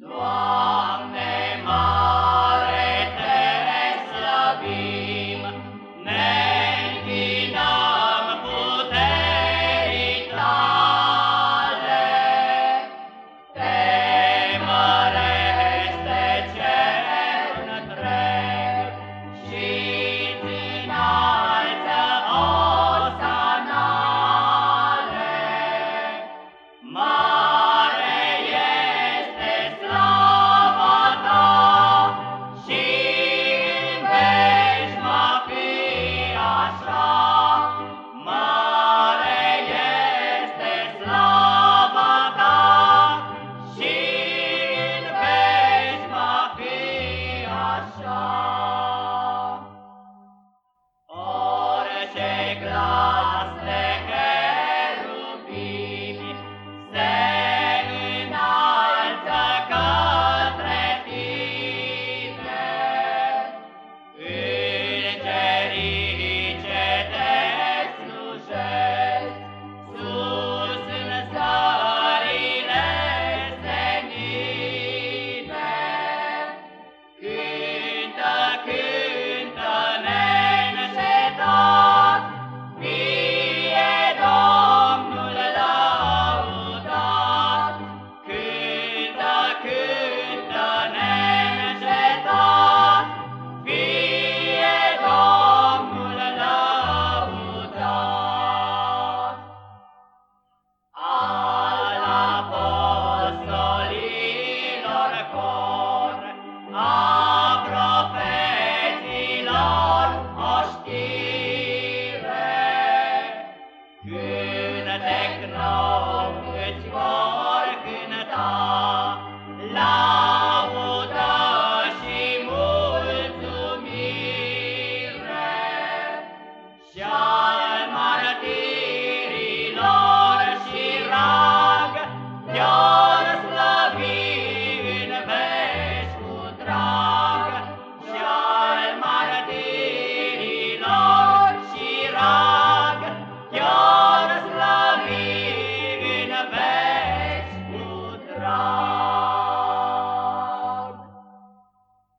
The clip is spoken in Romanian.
No. 啊。Tânătec nou îți vom